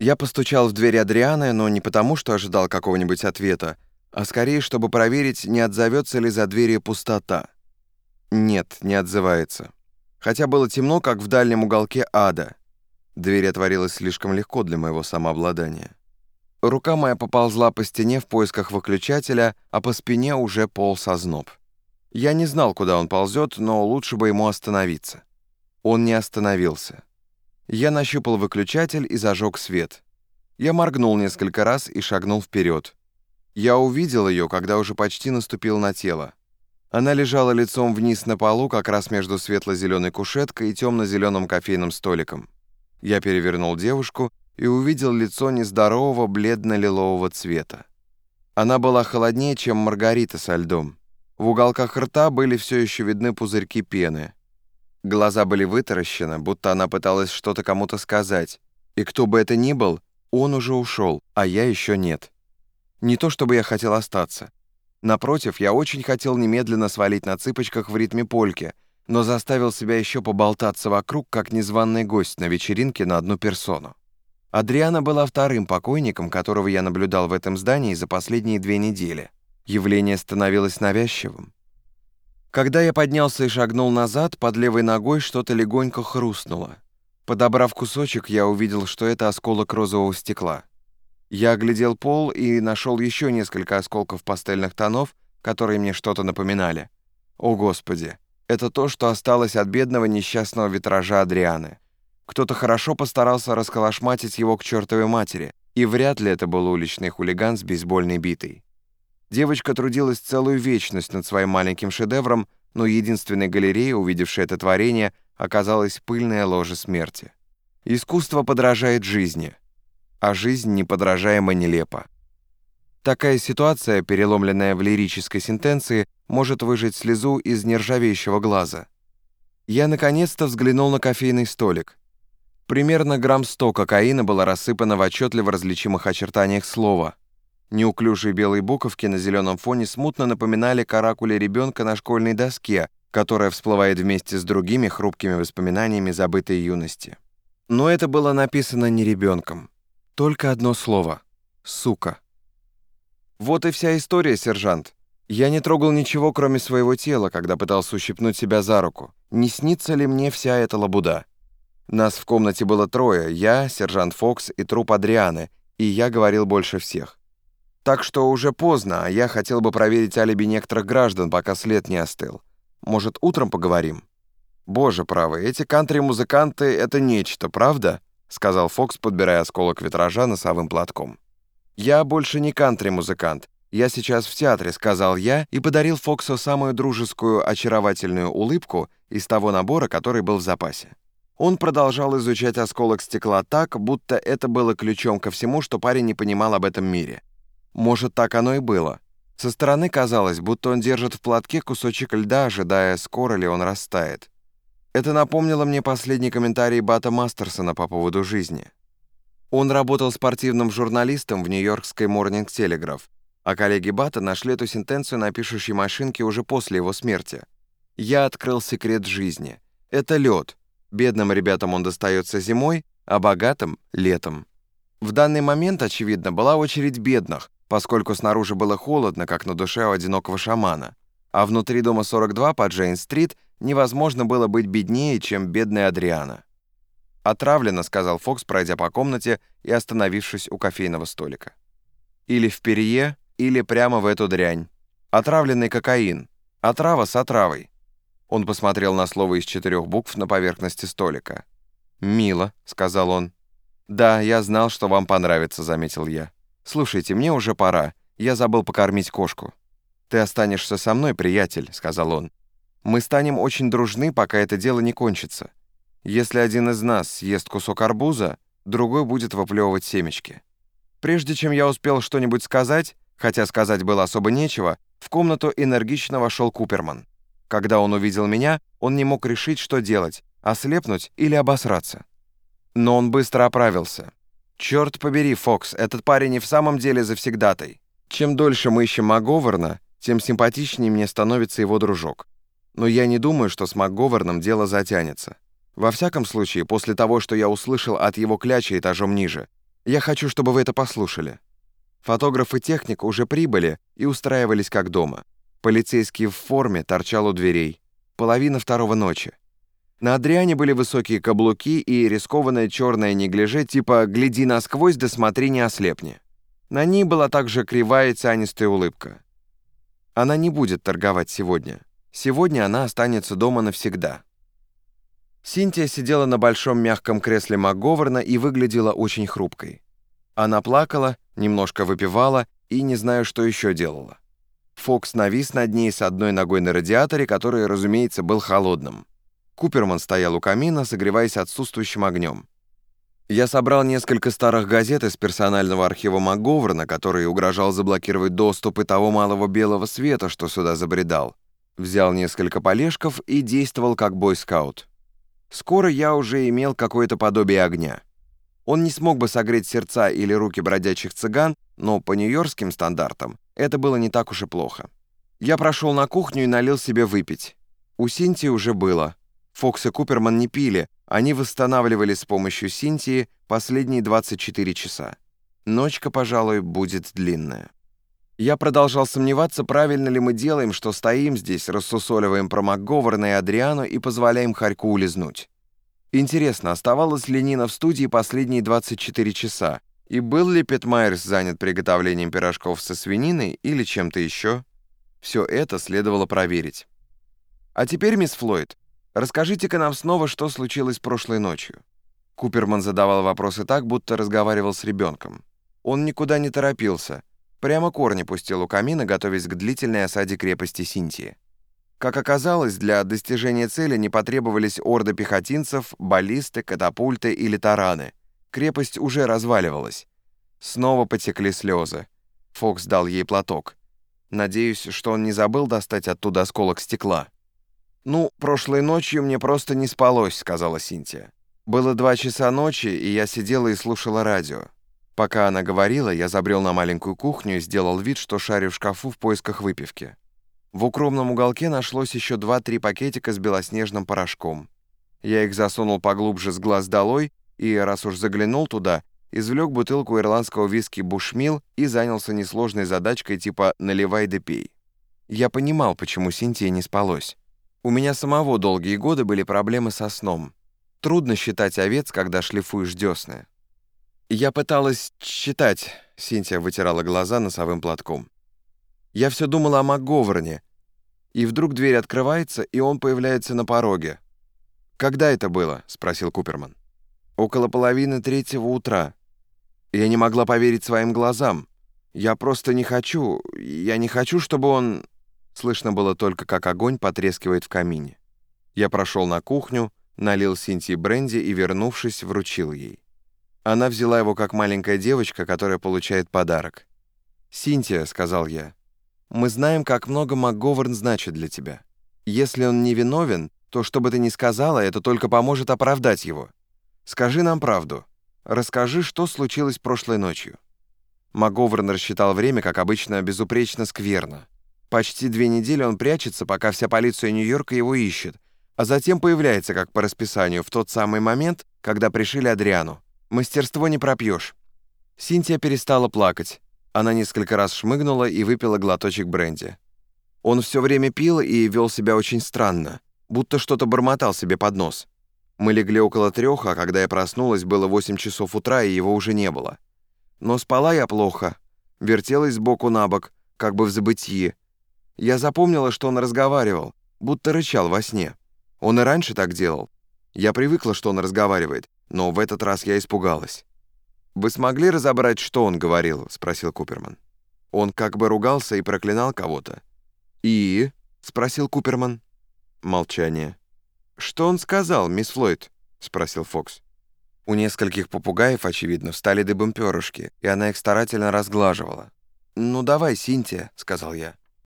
Я постучал в дверь Адрианы, но не потому, что ожидал какого-нибудь ответа, а скорее, чтобы проверить, не отзовется ли за дверью пустота. Нет, не отзывается. Хотя было темно, как в дальнем уголке ада. Дверь отворилась слишком легко для моего самообладания. Рука моя поползла по стене в поисках выключателя, а по спине уже полз озноб. Я не знал, куда он ползет, но лучше бы ему остановиться. Он не остановился. Я нащупал выключатель и зажег свет. Я моргнул несколько раз и шагнул вперед. Я увидел ее, когда уже почти наступил на тело. Она лежала лицом вниз на полу, как раз между светло-зеленой кушеткой и темно-зеленым кофейным столиком. Я перевернул девушку и увидел лицо нездорового бледно-лилового цвета. Она была холоднее, чем маргарита со льдом. В уголках рта были все еще видны пузырьки пены. Глаза были вытаращены, будто она пыталась что-то кому-то сказать. И кто бы это ни был, он уже ушел, а я еще нет. Не то чтобы я хотел остаться. Напротив, я очень хотел немедленно свалить на цыпочках в ритме польки, но заставил себя еще поболтаться вокруг, как незваный гость на вечеринке на одну персону. Адриана была вторым покойником, которого я наблюдал в этом здании за последние две недели. Явление становилось навязчивым. Когда я поднялся и шагнул назад, под левой ногой что-то легонько хрустнуло. Подобрав кусочек, я увидел, что это осколок розового стекла. Я оглядел пол и нашел еще несколько осколков пастельных тонов, которые мне что-то напоминали. О, Господи! Это то, что осталось от бедного несчастного витража Адрианы. Кто-то хорошо постарался расколошматить его к чертовой матери, и вряд ли это был уличный хулиган с бейсбольной битой. Девочка трудилась целую вечность над своим маленьким шедевром, но единственной галереей, увидевшей это творение, оказалась пыльная ложа смерти. Искусство подражает жизни, а жизнь неподражаемо нелепа. Такая ситуация, переломленная в лирической сентенции, может выжать слезу из нержавеющего глаза. Я наконец-то взглянул на кофейный столик. Примерно грамм 100 кокаина было рассыпано в отчетливо различимых очертаниях слова — Неуклюжие белые буковки на зеленом фоне смутно напоминали каракули ребенка на школьной доске, которая всплывает вместе с другими хрупкими воспоминаниями забытой юности. Но это было написано не ребенком. Только одно слово — «сука». Вот и вся история, сержант. Я не трогал ничего, кроме своего тела, когда пытался ущипнуть себя за руку. Не снится ли мне вся эта лабуда? Нас в комнате было трое, я, сержант Фокс и труп Адрианы, и я говорил больше всех. Так что уже поздно, а я хотел бы проверить алиби некоторых граждан, пока след не остыл. Может, утром поговорим? Боже правый, эти кантри-музыканты — это нечто, правда? Сказал Фокс, подбирая осколок витража носовым платком. Я больше не кантри-музыкант. Я сейчас в театре, сказал я и подарил Фоксу самую дружескую, очаровательную улыбку из того набора, который был в запасе. Он продолжал изучать осколок стекла так, будто это было ключом ко всему, что парень не понимал об этом мире. Может, так оно и было. Со стороны казалось, будто он держит в платке кусочек льда, ожидая, скоро ли он растает. Это напомнило мне последний комментарий Бата Мастерсона по поводу жизни. Он работал спортивным журналистом в нью-йоркской Morning Telegraph, а коллеги Бата нашли эту сентенцию на пишущей машинке уже после его смерти. «Я открыл секрет жизни. Это лед. Бедным ребятам он достается зимой, а богатым — летом». В данный момент, очевидно, была очередь бедных, поскольку снаружи было холодно, как на душе у одинокого шамана, а внутри дома 42 по Джейн-стрит невозможно было быть беднее, чем бедная Адриана. «Отравлено», — сказал Фокс, пройдя по комнате и остановившись у кофейного столика. «Или в перье, или прямо в эту дрянь. Отравленный кокаин. Отрава с отравой». Он посмотрел на слово из четырех букв на поверхности столика. «Мило», — сказал он. «Да, я знал, что вам понравится», — заметил я. «Слушайте, мне уже пора. Я забыл покормить кошку». «Ты останешься со мной, приятель», — сказал он. «Мы станем очень дружны, пока это дело не кончится. Если один из нас съест кусок арбуза, другой будет выплевывать семечки». Прежде чем я успел что-нибудь сказать, хотя сказать было особо нечего, в комнату энергично вошел Куперман. Когда он увидел меня, он не мог решить, что делать — ослепнуть или обосраться. Но он быстро оправился. «Черт побери, Фокс, этот парень и в самом деле завсегдатай. Чем дольше мы ищем МакГоверна, тем симпатичнее мне становится его дружок. Но я не думаю, что с МакГоверном дело затянется. Во всяком случае, после того, что я услышал от его кляча этажом ниже, Я хочу, чтобы вы это послушали. Фотограф и техник уже прибыли и устраивались как дома. Полицейский в форме торчал у дверей. Половина второго ночи. На Адриане были высокие каблуки и рискованное черное неглиже типа «гляди насквозь, да смотри, не ослепни». На ней была также кривая тянистая улыбка. Она не будет торговать сегодня. Сегодня она останется дома навсегда. Синтия сидела на большом мягком кресле МакГоверна и выглядела очень хрупкой. Она плакала, немножко выпивала и не знаю, что еще делала. Фокс навис над ней с одной ногой на радиаторе, который, разумеется, был холодным. Куперман стоял у камина, согреваясь отсутствующим огнем. Я собрал несколько старых газет из персонального архива МакГоверна, который угрожал заблокировать доступ и того малого белого света, что сюда забредал. Взял несколько полежков и действовал как бойскаут. Скоро я уже имел какое-то подобие огня. Он не смог бы согреть сердца или руки бродячих цыган, но по нью-йоркским стандартам это было не так уж и плохо. Я прошел на кухню и налил себе выпить. У Синтии уже было. Фокс и Куперман не пили, они восстанавливали с помощью Синтии последние 24 часа. Ночка, пожалуй, будет длинная. Я продолжал сомневаться, правильно ли мы делаем, что стоим здесь, рассусоливаем про МакГоверна и Адриану и позволяем Харьку улизнуть. Интересно, оставалась ли Нина в студии последние 24 часа, и был ли Пет Майерс занят приготовлением пирожков со свининой или чем-то еще? Все это следовало проверить. А теперь, мисс Флойд, расскажите-ка нам снова, что случилось прошлой ночью. Куперман задавал вопросы так, будто разговаривал с ребенком. Он никуда не торопился — Прямо корни пустил у камина, готовясь к длительной осаде крепости Синтии. Как оказалось, для достижения цели не потребовались орды пехотинцев, баллисты, катапульты или тараны. Крепость уже разваливалась. Снова потекли слезы. Фокс дал ей платок. Надеюсь, что он не забыл достать оттуда осколок стекла. «Ну, прошлой ночью мне просто не спалось», — сказала Синтия. «Было два часа ночи, и я сидела и слушала радио. Пока она говорила, я забрел на маленькую кухню и сделал вид, что шарю в шкафу в поисках выпивки. В укромном уголке нашлось еще два-три пакетика с белоснежным порошком. Я их засунул поглубже с глаз долой и, раз уж заглянул туда, извлек бутылку ирландского виски «Бушмил» и занялся несложной задачкой типа «наливай да пей». Я понимал, почему Синтия не спалось. У меня самого долгие годы были проблемы со сном. Трудно считать овец, когда шлифуешь десны. Я пыталась читать, Синтия вытирала глаза носовым платком. Я все думала о МакГоверне, и вдруг дверь открывается, и он появляется на пороге. «Когда это было?» — спросил Куперман. «Около половины третьего утра. Я не могла поверить своим глазам. Я просто не хочу, я не хочу, чтобы он...» Слышно было только, как огонь потрескивает в камине. Я прошел на кухню, налил Синтии бренди и, вернувшись, вручил ей. Она взяла его как маленькая девочка, которая получает подарок. «Синтия», — сказал я, — «мы знаем, как много МакГоверн значит для тебя. Если он не виновен, то, что бы ты ни сказала, это только поможет оправдать его. Скажи нам правду. Расскажи, что случилось прошлой ночью». МакГоверн рассчитал время, как обычно, безупречно скверно. Почти две недели он прячется, пока вся полиция Нью-Йорка его ищет, а затем появляется, как по расписанию, в тот самый момент, когда пришили Адриану. Мастерство не пропьешь. Синтия перестала плакать. Она несколько раз шмыгнула и выпила глоточек бренди. Он все время пил и вел себя очень странно, будто что-то бормотал себе под нос. Мы легли около трех, а когда я проснулась, было восемь часов утра, и его уже не было. Но спала я плохо, вертелась сбоку на бок, как бы в забытии. Я запомнила, что он разговаривал, будто рычал во сне. Он и раньше так делал. Я привыкла, что он разговаривает, но в этот раз я испугалась. «Вы смогли разобрать, что он говорил?» — спросил Куперман. Он как бы ругался и проклинал кого-то. «И?» — спросил Куперман. Молчание. «Что он сказал, мисс Флойд?» — спросил Фокс. У нескольких попугаев, очевидно, встали дыбом перышки, и она их старательно разглаживала. «Ну давай, Синтия», — сказал я.